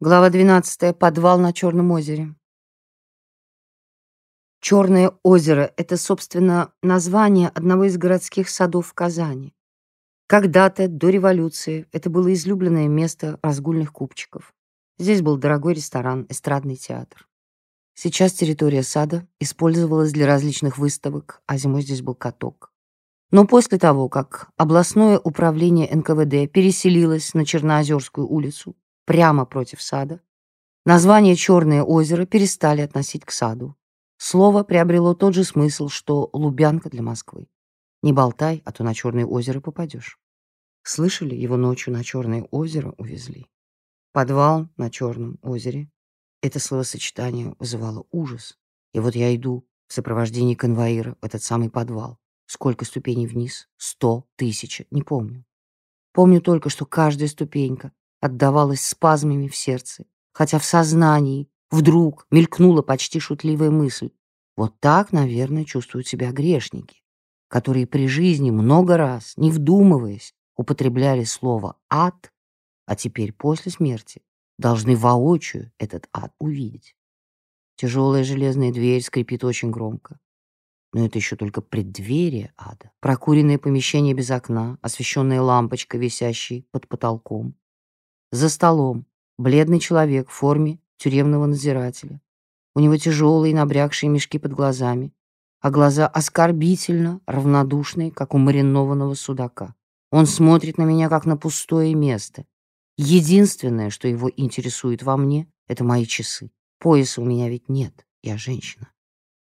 Глава 12. Подвал на Черном озере. Черное озеро — это, собственно, название одного из городских садов в Казани. Когда-то, до революции, это было излюбленное место разгульных купчиков. Здесь был дорогой ресторан, эстрадный театр. Сейчас территория сада использовалась для различных выставок, а зимой здесь был каток. Но после того, как областное управление НКВД переселилось на Черноозерскую улицу, прямо против сада. Название «Черное озеро» перестали относить к саду. Слово приобрело тот же смысл, что «Лубянка» для Москвы. Не болтай, а то на Черное озеро попадешь. Слышали, его ночью на Черное озеро увезли. Подвал на Черном озере. Это словосочетание вызывало ужас. И вот я иду в сопровождении конвоира в этот самый подвал. Сколько ступеней вниз? Сто, тысяча, не помню. Помню только, что каждая ступенька отдавалась спазмами в сердце, хотя в сознании вдруг мелькнула почти шутливая мысль. Вот так, наверное, чувствуют себя грешники, которые при жизни много раз, не вдумываясь, употребляли слово «ад», а теперь после смерти должны воочию этот ад увидеть. Тяжелая железная дверь скрипит очень громко. Но это еще только преддверие ада. Прокуренное помещение без окна, освещенная лампочка, висящей под потолком. За столом бледный человек в форме тюремного надзирателя. У него тяжелые набрякшие мешки под глазами, а глаза оскорбительно равнодушные, как у маринованного судака. Он смотрит на меня, как на пустое место. Единственное, что его интересует во мне, это мои часы. Пояса у меня ведь нет, я женщина.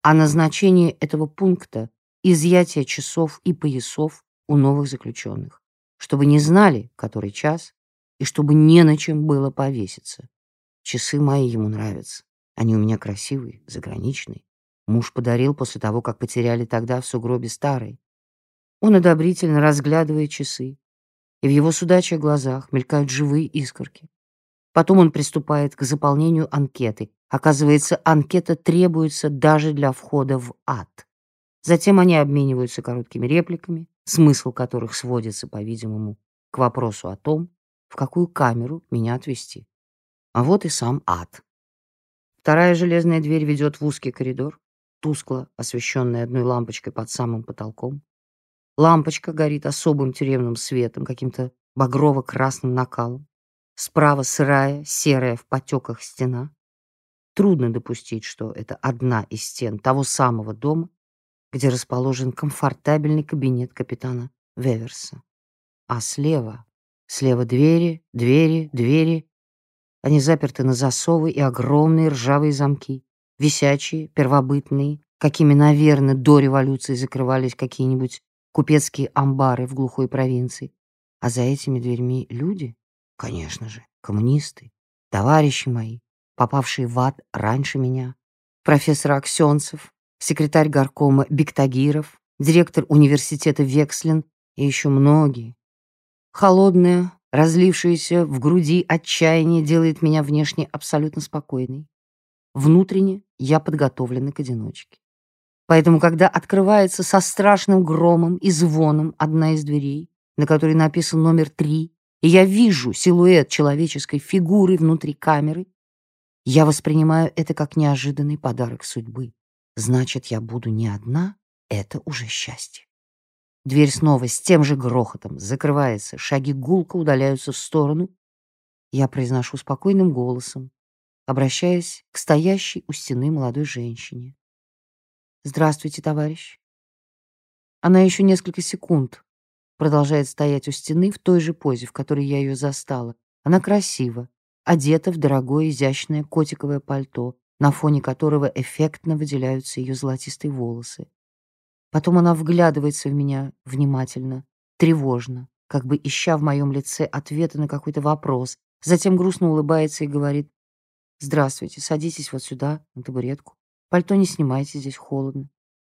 А назначение этого пункта — изъятие часов и поясов у новых заключенных, чтобы не знали, который час, и чтобы не на чем было повеситься. Часы мои ему нравятся. Они у меня красивые, заграничные. Муж подарил после того, как потеряли тогда в сугробе старые. Он одобрительно разглядывает часы, и в его судачих глазах мелькают живые искорки. Потом он приступает к заполнению анкеты. Оказывается, анкета требуется даже для входа в ад. Затем они обмениваются короткими репликами, смысл которых сводится, по-видимому, к вопросу о том, в какую камеру меня отвезти. А вот и сам ад. Вторая железная дверь ведет в узкий коридор, тускло освещенный одной лампочкой под самым потолком. Лампочка горит особым тюремным светом, каким-то багрово-красным накалом. Справа сырая, серая в потеках стена. Трудно допустить, что это одна из стен того самого дома, где расположен комфортабельный кабинет капитана Веверса. А слева Слева двери, двери, двери. Они заперты на засовы и огромные ржавые замки, висячие, первобытные, какими, наверное, до революции закрывались какие-нибудь купецкие амбары в глухой провинции. А за этими дверьми люди, конечно же, коммунисты, товарищи мои, попавшие в ад раньше меня, профессор Аксенцев, секретарь горкома Бектагиров, директор университета Векслин и еще многие, Холодное, разлившееся в груди отчаяние делает меня внешне абсолютно спокойной. Внутренне я подготовлена к одиночке. Поэтому, когда открывается со страшным громом и звоном одна из дверей, на которой написан номер три, и я вижу силуэт человеческой фигуры внутри камеры, я воспринимаю это как неожиданный подарок судьбы. Значит, я буду не одна, это уже счастье. Дверь снова с тем же грохотом закрывается, шаги гулко удаляются в сторону. Я произношу спокойным голосом, обращаясь к стоящей у стены молодой женщине. «Здравствуйте, товарищ». Она еще несколько секунд продолжает стоять у стены в той же позе, в которой я ее застала. Она красива, одета в дорогое изящное котиковое пальто, на фоне которого эффектно выделяются ее золотистые волосы. Потом она вглядывается в меня внимательно, тревожно, как бы ища в моем лице ответы на какой-то вопрос. Затем грустно улыбается и говорит, «Здравствуйте, садитесь вот сюда, на табуретку. Пальто не снимайте, здесь холодно.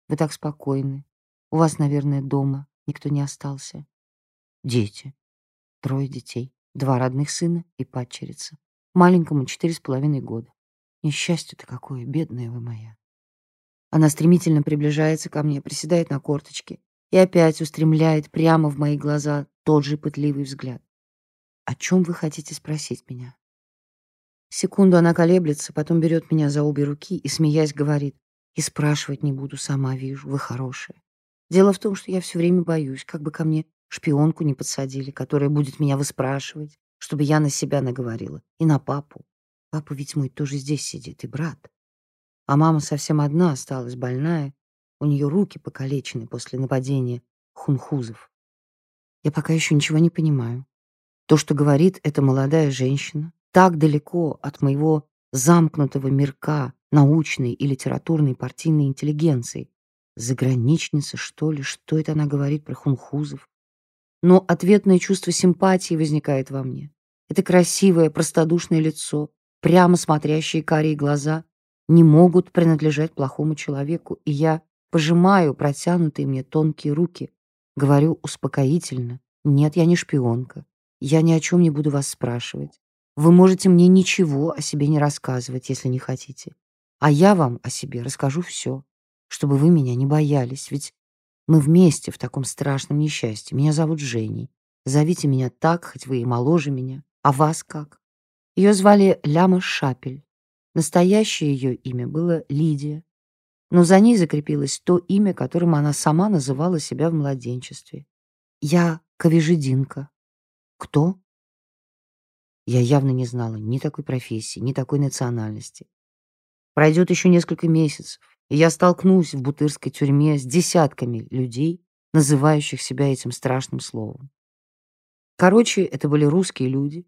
Вы так спокойны. У вас, наверное, дома никто не остался. Дети. Трое детей. Два родных сына и падчерица. Маленькому четыре с половиной года. Несчастье-то какое, бедная вы моя. Она стремительно приближается ко мне, приседает на корточки и опять устремляет прямо в мои глаза тот же пытливый взгляд. «О чем вы хотите спросить меня?» Секунду она колеблется, потом берет меня за обе руки и, смеясь, говорит, «И спрашивать не буду, сама вижу, вы хорошая. Дело в том, что я все время боюсь, как бы ко мне шпионку не подсадили, которая будет меня выспрашивать, чтобы я на себя наговорила, и на папу. Папа ведь мой тоже здесь сидит, и брат. А мама совсем одна осталась, больная, у нее руки покалечены после нападения хунхузов. Я пока еще ничего не понимаю. То, что говорит эта молодая женщина, так далеко от моего замкнутого мирка научной и литературной партийной интеллигенции. Заграничница, что ли? Что это она говорит про хунхузов? Но ответное чувство симпатии возникает во мне. Это красивое, простодушное лицо, прямо смотрящие карие глаза не могут принадлежать плохому человеку, и я пожимаю протянутые мне тонкие руки, говорю успокоительно. Нет, я не шпионка. Я ни о чем не буду вас спрашивать. Вы можете мне ничего о себе не рассказывать, если не хотите. А я вам о себе расскажу все, чтобы вы меня не боялись, ведь мы вместе в таком страшном несчастье. Меня зовут Женей. Зовите меня так, хоть вы и моложе меня. А вас как? Ее звали Ляма Шапель. Настоящее ее имя было Лидия. Но за ней закрепилось то имя, которым она сама называла себя в младенчестве. Я Ковежединка. Кто? Я явно не знала ни такой профессии, ни такой национальности. Пройдет еще несколько месяцев, и я столкнусь в бутырской тюрьме с десятками людей, называющих себя этим страшным словом. Короче, это были русские люди,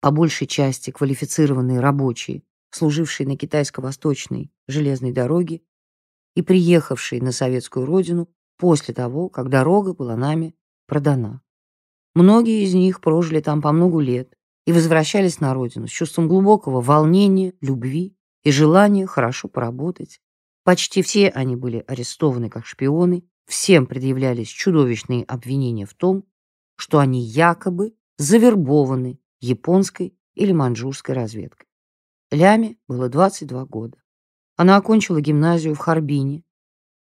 по большей части квалифицированные рабочие, служившие на китайско-восточной железной дороге и приехавшие на советскую родину после того, как дорога была нами продана. Многие из них прожили там по многу лет и возвращались на родину с чувством глубокого волнения, любви и желания хорошо поработать, Почти все они были арестованы как шпионы, всем предъявлялись чудовищные обвинения в том, что они якобы завербованы японской или маньчжурской разведкой. Ляме было 22 года. Она окончила гимназию в Харбине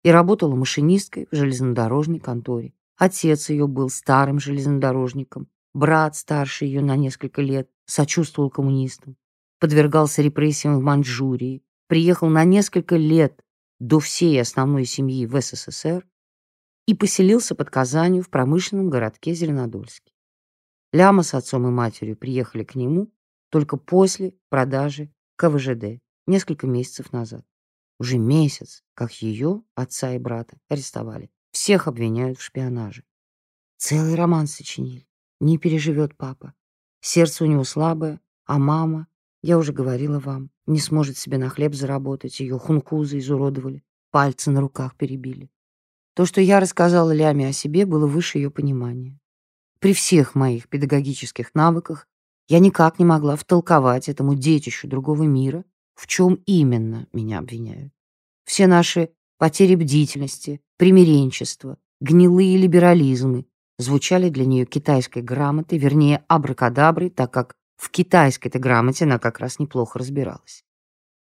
и работала машинисткой в железнодорожной конторе. Отец ее был старым железнодорожником, брат, старше ее на несколько лет, сочувствовал коммунистам, подвергался репрессиям в Маньчжурии, приехал на несколько лет до всей основной семьи в СССР и поселился под Казанью в промышленном городке Зеленодольске. Ляма с отцом и матерью приехали к нему только после продажи КВЖД несколько месяцев назад. Уже месяц, как ее, отца и брата, арестовали. Всех обвиняют в шпионаже. Целый роман сочинили. Не переживет папа. Сердце у него слабое, а мама я уже говорила вам, не сможет себе на хлеб заработать, ее хункузы изуродовали, пальцы на руках перебили. То, что я рассказала Ляме о себе, было выше ее понимания. При всех моих педагогических навыках я никак не могла втолковать этому детищу другого мира, в чем именно меня обвиняют. Все наши потери бдительности, примиренчество, гнилые либерализмы звучали для нее китайской грамотой, вернее, абракадаброй, так как в китайской-то грамоте она как раз неплохо разбиралась.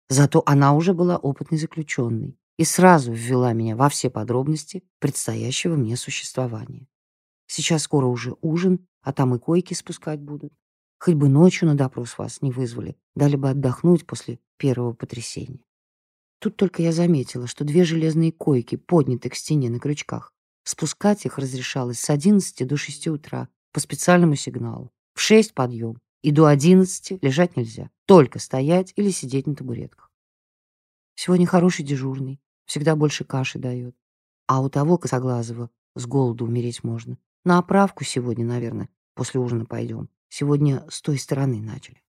Зато она уже была опытной заключенной и сразу ввела меня во все подробности предстоящего мне существования. Сейчас скоро уже ужин, а там и койки спускать будут. Хоть бы ночью на допрос вас не вызвали, дали бы отдохнуть после первого потрясения. Тут только я заметила, что две железные койки подняты к стене на крючках. Спускать их разрешалось с 11 до 6 утра по специальному сигналу. В 6 подъем, и до одиннадцати лежать нельзя, только стоять или сидеть на табуретках. Сегодня хороший дежурный, всегда больше каши дает. А у того косоглазого с голоду умереть можно. На оправку сегодня, наверное, после ужина пойдем. Сегодня с той стороны начали.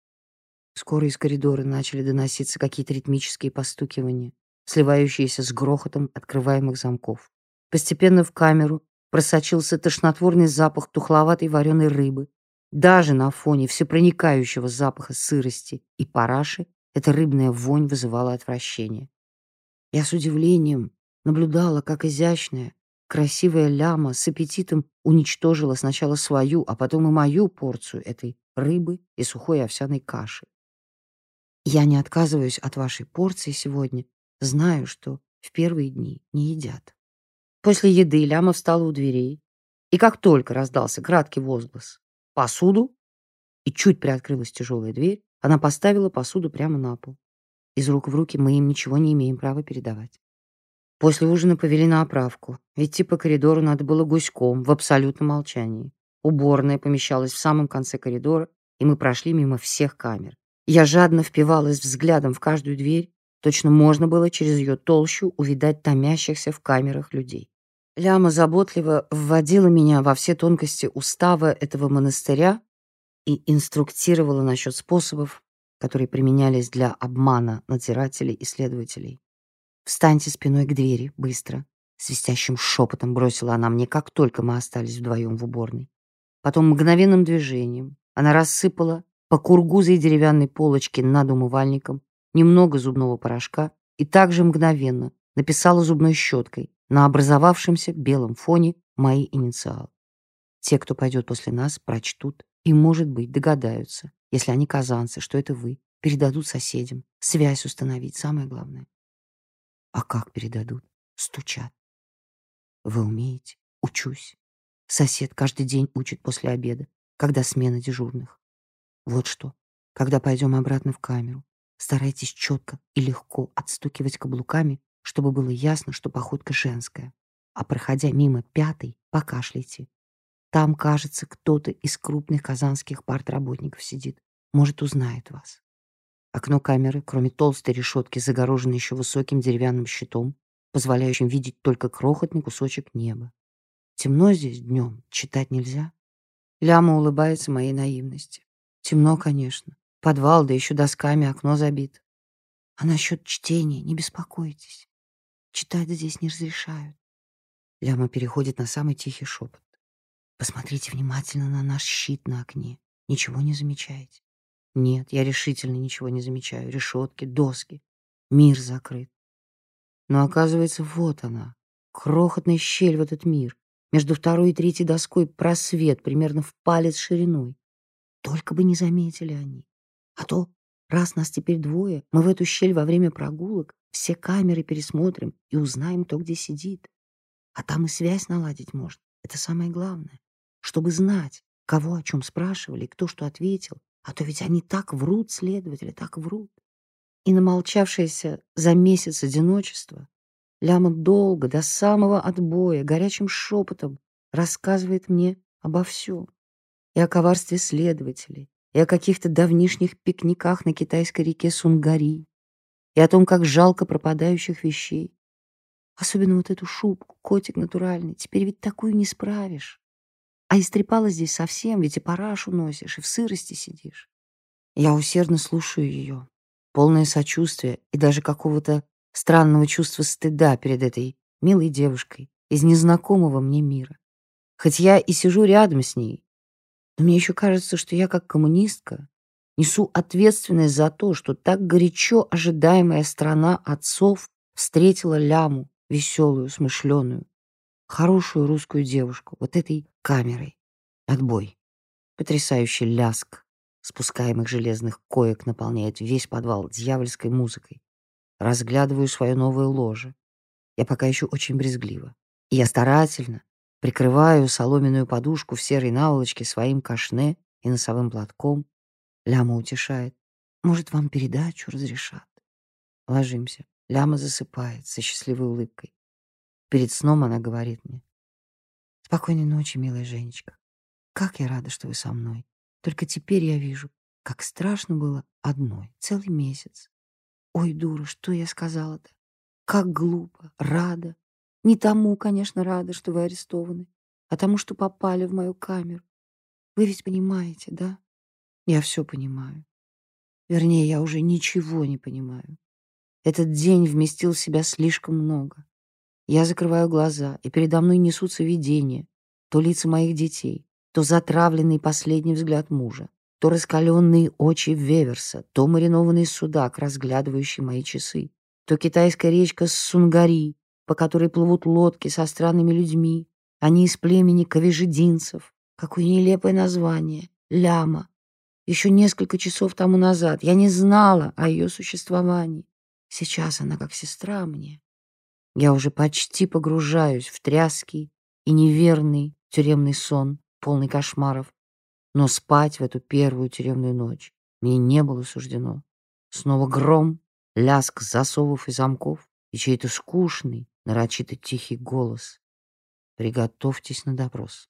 Скоро из коридора начали доноситься какие-то ритмические постукивания, сливающиеся с грохотом открываемых замков. Постепенно в камеру просочился тошнотворный запах тухловатой вареной рыбы, даже на фоне всепроникающего запаха сырости и параши эта рыбная вонь вызывала отвращение. Я с удивлением наблюдала, как изящная, красивая ляма с аппетитом уничтожила сначала свою, а потом и мою порцию этой рыбы и сухой овсяной каши. Я не отказываюсь от вашей порции сегодня, знаю, что в первые дни не едят. После еды ляма встала у дверей, и как только раздался краткий возглас посуду, и чуть приоткрылась тяжелая дверь, Она поставила посуду прямо на пол. Из рук в руки мы им ничего не имеем права передавать. После ужина повели на оправку. Идти по коридору надо было гуськом, в абсолютном молчании. Уборная помещалась в самом конце коридора, и мы прошли мимо всех камер. Я жадно впивалась взглядом в каждую дверь, точно можно было через ее толщу увидать томящихся в камерах людей. Ляма заботливо вводила меня во все тонкости устава этого монастыря и инструктировала насчет способов, которые применялись для обмана надзирателей и следователей. «Встаньте спиной к двери, быстро!» Свистящим шепотом бросила она мне, как только мы остались вдвоем в уборной. Потом мгновенным движением она рассыпала по кургузой деревянной полочке над умывальником немного зубного порошка и также мгновенно написала зубной щеткой на образовавшемся белом фоне мои инициалы. Те, кто пойдет после нас, прочтут и, может быть, догадаются, если они казанцы, что это вы, передадут соседям, связь установить, самое главное. А как передадут? Стучат. Вы умеете? Учусь. Сосед каждый день учит после обеда, когда смена дежурных. Вот что, когда пойдем обратно в камеру, старайтесь четко и легко отстукивать каблуками чтобы было ясно, что походка женская. А проходя мимо пятой, покашляйте. Там, кажется, кто-то из крупных казанских партработников сидит. Может, узнает вас. Окно камеры, кроме толстой решетки, загорожено еще высоким деревянным щитом, позволяющим видеть только крохотный кусочек неба. Темно здесь днем, читать нельзя. Ляма улыбается моей наивности. Темно, конечно. Подвал, да еще досками окно забито. А насчет чтения не беспокойтесь. Читать здесь не разрешают. Ляма переходит на самый тихий шепот. Посмотрите внимательно на наш щит на окне. Ничего не замечаете? Нет, я решительно ничего не замечаю. Решетки, доски. Мир закрыт. Но оказывается, вот она. Крохотная щель в этот мир. Между второй и третьей доской просвет примерно в палец шириной. Только бы не заметили они. А то, раз нас теперь двое, мы в эту щель во время прогулок все камеры пересмотрим и узнаем, кто где сидит. А там и связь наладить можно. Это самое главное. Чтобы знать, кого о чем спрашивали, кто что ответил. А то ведь они так врут, следователи, так врут. И намолчавшееся за месяц одиночества Ляма долго, до самого отбоя, горячим шепотом рассказывает мне обо всем. И о коварстве следователей, и о каких-то давнишних пикниках на китайской реке Сунгари, и о том, как жалко пропадающих вещей. Особенно вот эту шубку, котик натуральный, теперь ведь такую не справишь. А истрепала здесь совсем, ведь и парашу носишь, и в сырости сидишь. Я усердно слушаю ее, полное сочувствия и даже какого-то странного чувства стыда перед этой милой девушкой из незнакомого мне мира. Хоть я и сижу рядом с ней, но мне еще кажется, что я как коммунистка Несу ответственность за то, что так горячо ожидаемая страна отцов встретила ляму, веселую, смышленую, хорошую русскую девушку, вот этой камерой. Отбой. Потрясающий ляск спускаемых железных коек наполняет весь подвал дьявольской музыкой. Разглядываю свое новое ложе. Я пока еще очень брезглива. И я старательно прикрываю соломенную подушку в серой наволочке своим кашне и носовым платком, Ляма утешает. Может, вам передачу разрешат? Ложимся. Ляма засыпает со счастливой улыбкой. Перед сном она говорит мне. Спокойной ночи, милая Женечка. Как я рада, что вы со мной. Только теперь я вижу, как страшно было одной, целый месяц. Ой, дура, что я сказала-то? Как глупо, рада. Не тому, конечно, рада, что вы арестованы, а тому, что попали в мою камеру. Вы ведь понимаете, да? Я все понимаю. Вернее, я уже ничего не понимаю. Этот день вместил в себя слишком много. Я закрываю глаза, и передо мной несутся видения. То лица моих детей, то затравленный последний взгляд мужа, то раскаленные очи Веверса, то маринованный судак, разглядывающий мои часы, то китайская речка Сунгари, по которой плывут лодки со странными людьми. Они из племени кавежединцев. Какое нелепое название. Ляма. Еще несколько часов тому назад я не знала о ее существовании. Сейчас она как сестра мне. Я уже почти погружаюсь в тряский и неверный тюремный сон, полный кошмаров. Но спать в эту первую тюремную ночь мне не было суждено. Снова гром, лязг засовов и замков и чей-то скучный, нарочито тихий голос. Приготовьтесь на допрос.